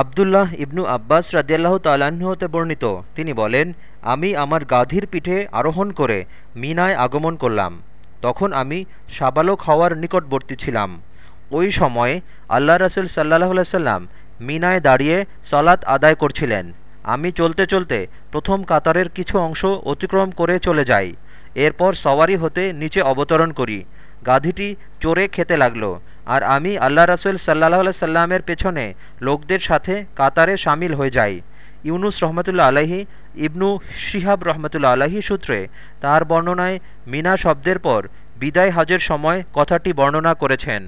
আবদুল্লাহ ইবনু আব্বাস রাজিয়াল্লাহ হতে বর্ণিত। তিনি বলেন, আমি আমার গাধীর পিঠে আরোহণ করে মিনায় আগমন করলাম। তখন আমি সাবালক হওয়ার নিকটবর্তী ছিলাম। ওই সময়ে আল্লাহ রসুল সাল্লাহ সাল্লাম মিনায় দাঁড়িয়ে সলাৎ আদায় করছিলেন। আমি চলতে চলতে প্রথম কাতারের কিছু অংশ অতিক্রম করে চলে যাই। এরপর সওয়ারি হতে নিচে অবতরণ করি। গাধীটি চোরে খেতে লাগল। আর আমি আল্লাহ রাসুল সাল্লাহ সাল্লামের পেছনে লোকদের সাথে কাতারে সামিল হয়ে যাই। ইউনুস রহমতুল্লা আলাহি ইবনু শিহাব রহমতুল্লা আলাহি সূত্রে তার বর্ণনায় মিনা শব্দের পর বিদায় হাজের সময় কথাটি বর্ণনা করেছেন।